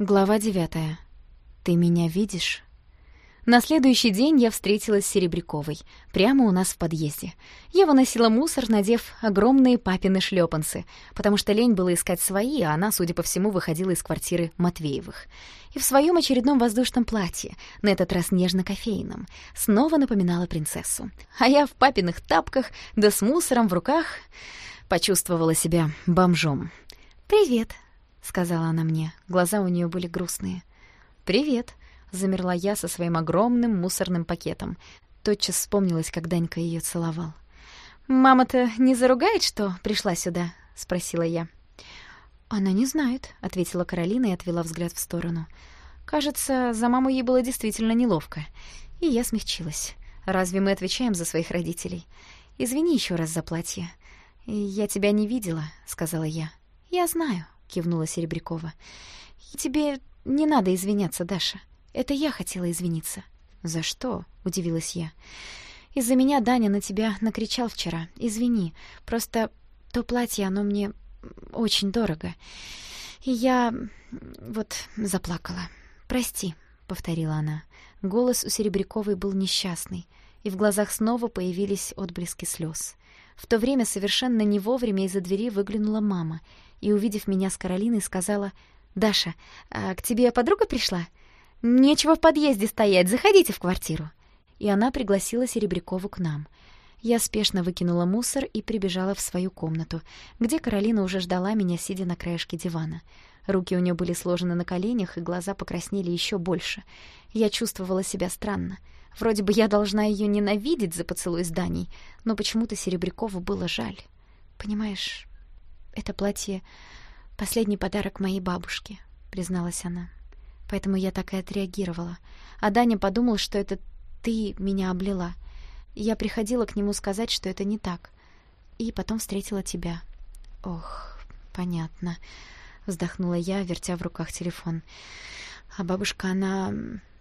Глава девятая. Ты меня видишь? На следующий день я встретилась с Серебряковой, прямо у нас в подъезде. Я выносила мусор, надев огромные папины шлепанцы, потому что лень было искать свои, а она, судя по всему, выходила из квартиры Матвеевых. И в своем очередном воздушном платье, на этот раз нежно-кофейном, снова напоминала принцессу. А я в папиных тапках, да с мусором в руках, почувствовала себя бомжом. «Привет», — сказала она мне. Глаза у нее были грустные. «Привет», — замерла я со своим огромным мусорным пакетом. Тотчас вспомнилась, как Данька ее целовал. «Мама-то не заругает, что пришла сюда?» — спросила я. «Она не знает», — ответила Каролина и отвела взгляд в сторону. Кажется, за маму ей было действительно неловко. И я смягчилась. «Разве мы отвечаем за своих родителей? Извини еще раз за платье. «Я тебя не видела», — сказала я. «Я знаю», кивнула Серебрякова. Тебе не надо извиняться, Даша. Это я хотела извиниться. За что? удивилась я. Из-за меня Даня на тебя накричал вчера. Извини. Просто то платье, оно мне очень дорого. И я вот заплакала. Прости, повторила она. Голос у Серебряковой был несчастный, и в глазах снова появились отблески слез. В то время совершенно не вовремя из-за двери выглянула мама и, увидев меня с Каролиной, сказала, «Даша, а к тебе подруга пришла? Нечего в подъезде стоять, заходите в квартиру». И она пригласила Серебрякову к нам. Я спешно выкинула мусор и прибежала в свою комнату, где Каролина уже ждала меня, сидя на краешке дивана. Руки у нее были сложены на коленях, и глаза покраснели еще больше. Я чувствовала себя странно. Вроде бы я должна ее ненавидеть за поцелуй с Даней, но почему-то Серебрякову было жаль. Понимаешь, это платье — последний подарок моей бабушке», — призналась она. «Поэтому я так и отреагировала. А Даня подумал, что это ты меня облила. Я приходила к нему сказать, что это не так. И потом встретила тебя». «Ох, понятно», — вздохнула я, вертя в руках телефон. «А бабушка, она...»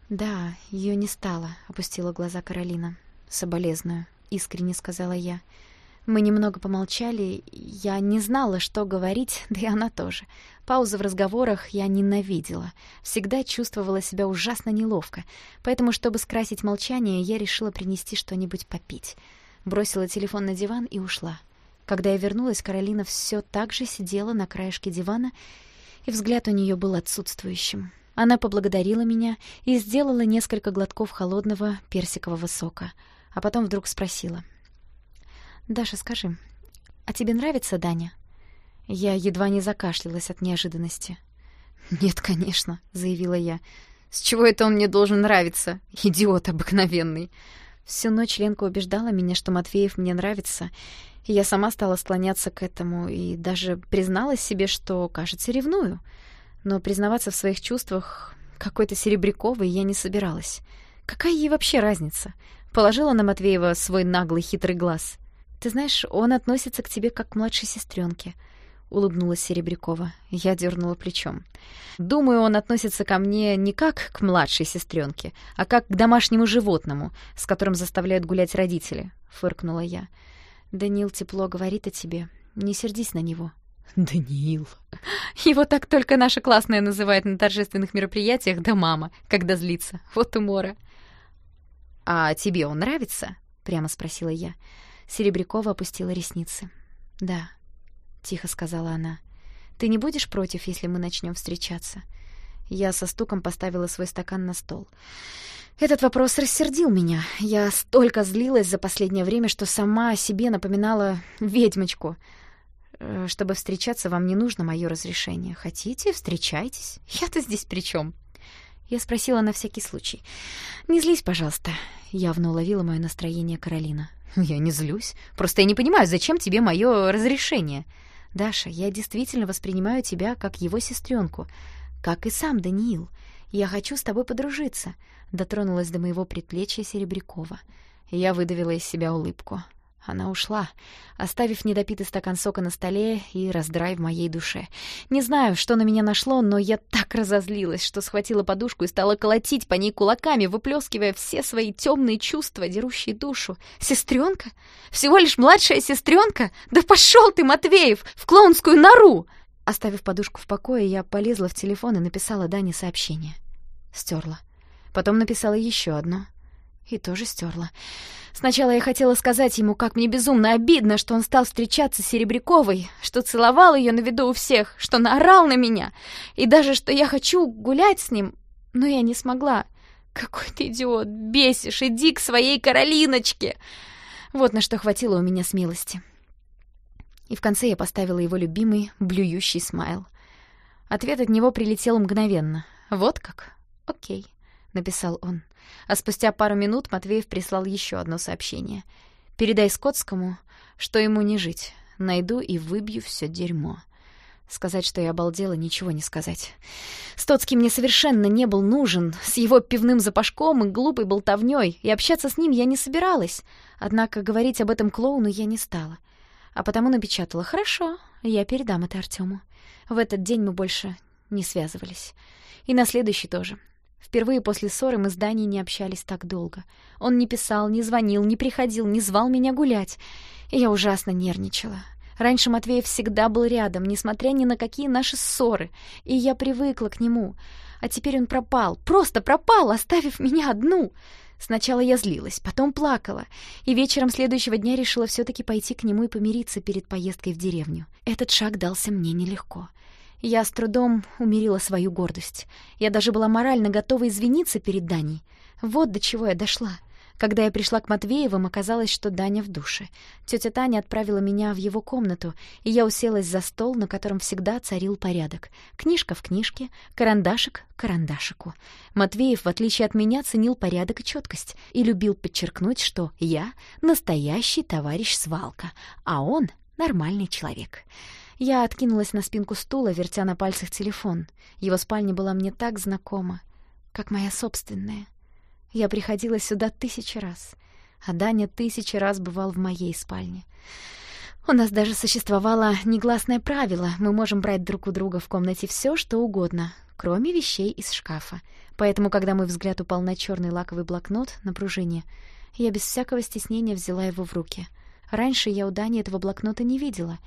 «Да, ее не стало», — опустила глаза Каролина. «Соболезную», — искренне сказала я. «Я...» Мы немного помолчали, я не знала, что говорить, да и она тоже. Паузы в разговорах я ненавидела, всегда чувствовала себя ужасно неловко, поэтому, чтобы скрасить молчание, я решила принести что-нибудь попить. Бросила телефон на диван и ушла. Когда я вернулась, Каролина все так же сидела на краешке дивана, и взгляд у нее был отсутствующим. Она поблагодарила меня и сделала несколько глотков холодного персикового сока, а потом вдруг спросила — «Даша, скажи, а тебе нравится Даня?» Я едва не закашлялась от неожиданности. «Нет, конечно», — заявила я. «С чего это он мне должен нравиться? Идиот обыкновенный!» Всю ночь Ленка убеждала меня, что Матвеев мне нравится, и я сама стала склоняться к этому и даже призналась себе, что, кажется, ревную. Но признаваться в своих чувствах какой-то Серебряковой я не собиралась. Какая ей вообще разница? Положила на Матвеева свой наглый хитрый глаз — «Ты знаешь, он относится к тебе как к младшей сестренке», — улыбнулась Серебрякова. Я дернула плечом. «Думаю, он относится ко мне не как к младшей сестренке, а как к домашнему животному, с которым заставляют гулять родители», — фыркнула я. «Данил тепло говорит о тебе. Не сердись на него». «Даниил». Его так только наша классная называет на торжественных мероприятиях, да мама, когда злится. Вот умора. «А тебе он нравится?» — прямо спросила я. Серебрякова опустила ресницы. «Да», — тихо сказала она. «Ты не будешь против, если мы начнем встречаться?» Я со стуком поставила свой стакан на стол. Этот вопрос рассердил меня. Я столько злилась за последнее время, что сама о себе напоминала ведьмочку. Э, чтобы встречаться, вам не нужно мое разрешение. Хотите, встречайтесь. Я-то здесь при чем? Я спросила на всякий случай. «Не злись, пожалуйста», — явно уловила мое настроение Каролина. «Я не злюсь. Просто я не понимаю, зачем тебе мое разрешение?» «Даша, я действительно воспринимаю тебя как его сестренку, как и сам Даниил. Я хочу с тобой подружиться», — дотронулась до моего предплечья Серебрякова. Я выдавила из себя улыбку. Она ушла, оставив недопитый стакан сока на столе и раздрай в моей душе. Не знаю, что на меня нашло, но я так разозлилась, что схватила подушку и стала колотить по ней кулаками, выплескивая все свои темные чувства, дерущие душу. Сестренка? Всего лишь младшая сестренка? Да пошел ты, Матвеев, в клоунскую нору! Оставив подушку в покое, я полезла в телефон и написала Дане сообщение. Стерла. Потом написала еще одно. И тоже стерла. Сначала я хотела сказать ему, как мне безумно обидно, что он стал встречаться с Серебряковой, что целовал ее на виду у всех, что наорал на меня, и даже что я хочу гулять с ним, но я не смогла. Какой ты идиот, бесишь, иди к своей Каролиночке. Вот на что хватило у меня смелости. И в конце я поставила его любимый блюющий смайл. Ответ от него прилетел мгновенно. «Вот как? Окей», — написал он. А спустя пару минут Матвеев прислал еще одно сообщение. «Передай Скотскому, что ему не жить. Найду и выбью все дерьмо». Сказать, что я обалдела, ничего не сказать. Стоцкий мне совершенно не был нужен, с его пивным запашком и глупой болтовнёй, и общаться с ним я не собиралась. Однако говорить об этом клоуну я не стала. А потому напечатала «Хорошо, я передам это Артему». В этот день мы больше не связывались. И на следующий тоже. Впервые после ссоры мы с Даней не общались так долго. Он не писал, не звонил, не приходил, не звал меня гулять. И я ужасно нервничала. Раньше Матвеев всегда был рядом, несмотря ни на какие наши ссоры, и я привыкла к нему. А теперь он пропал, просто пропал, оставив меня одну. Сначала я злилась, потом плакала, и вечером следующего дня решила все таки пойти к нему и помириться перед поездкой в деревню. Этот шаг дался мне нелегко. Я с трудом умерила свою гордость. Я даже была морально готова извиниться перед Даней. Вот до чего я дошла. Когда я пришла к Матвеевым, оказалось, что Даня в душе. Тетя Таня отправила меня в его комнату, и я уселась за стол, на котором всегда царил порядок. Книжка в книжке, карандашик к карандашику. Матвеев, в отличие от меня, ценил порядок и четкость и любил подчеркнуть, что я — настоящий товарищ свалка, а он — нормальный человек. Я откинулась на спинку стула, вертя на пальцах телефон. Его спальня была мне так знакома, как моя собственная. Я приходила сюда тысячи раз, а Даня тысячи раз бывал в моей спальне. У нас даже существовало негласное правило: мы можем брать друг у друга в комнате все, что угодно, кроме вещей из шкафа. Поэтому, когда мой взгляд упал на черный лаковый блокнот на пружине, я без всякого стеснения взяла его в руки. Раньше я у Дани этого блокнота не видела,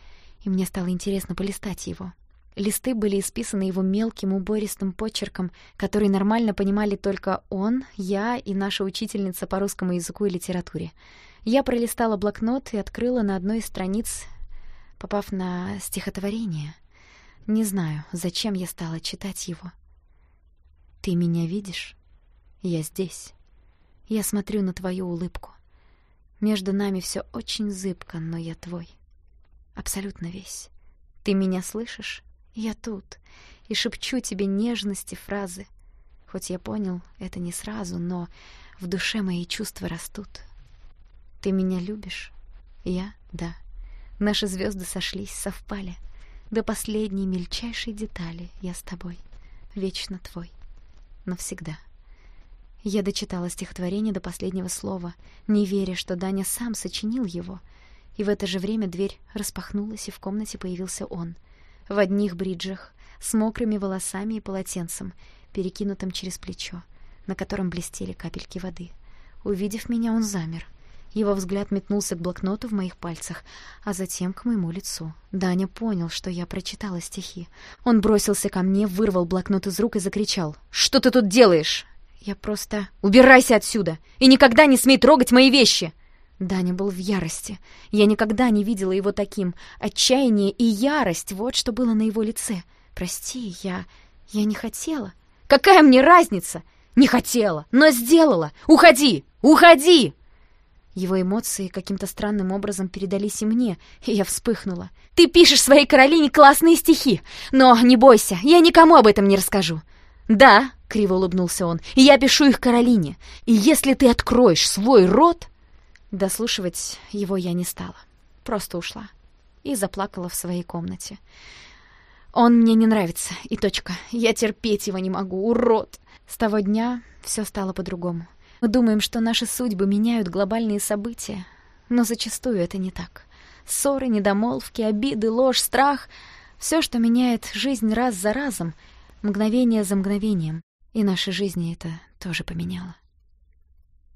и мне стало интересно полистать его. Листы были исписаны его мелким убористым почерком, который нормально понимали только он, я и наша учительница по русскому языку и литературе. Я пролистала блокнот и открыла на одной из страниц, попав на стихотворение. Не знаю, зачем я стала читать его. Ты меня видишь? Я здесь. Я смотрю на твою улыбку. Между нами все очень зыбко, но я твой. Абсолютно весь. Ты меня слышишь? Я тут. И шепчу тебе нежности фразы. Хоть я понял это не сразу, но в душе мои чувства растут. Ты меня любишь? Я — да. Наши звезды сошлись, совпали. До последней мельчайшей детали я с тобой. Вечно твой. Навсегда. Я дочитала стихотворение до последнего слова, не веря, что Даня сам сочинил его — и в это же время дверь распахнулась, и в комнате появился он. В одних бриджах, с мокрыми волосами и полотенцем, перекинутым через плечо, на котором блестели капельки воды. Увидев меня, он замер. Его взгляд метнулся к блокноту в моих пальцах, а затем к моему лицу. Даня понял, что я прочитала стихи. Он бросился ко мне, вырвал блокнот из рук и закричал. «Что ты тут делаешь?» Я просто... «Убирайся отсюда! И никогда не смей трогать мои вещи!» Даня был в ярости. Я никогда не видела его таким. Отчаяние и ярость — вот что было на его лице. «Прости, я... я не хотела». «Какая мне разница?» «Не хотела, но сделала! Уходи! Уходи!» Его эмоции каким-то странным образом передались и мне, и я вспыхнула. «Ты пишешь своей Каролине классные стихи, но не бойся, я никому об этом не расскажу». «Да», — криво улыбнулся он, — «я пишу их Каролине, и если ты откроешь свой рот...» Дослушивать его я не стала. Просто ушла. И заплакала в своей комнате. Он мне не нравится, и точка. Я терпеть его не могу, урод. С того дня все стало по-другому. Мы думаем, что наши судьбы меняют глобальные события, но зачастую это не так. Ссоры, недомолвки, обиды, ложь, страх — все, что меняет жизнь раз за разом, мгновение за мгновением. И наши жизни это тоже поменяло.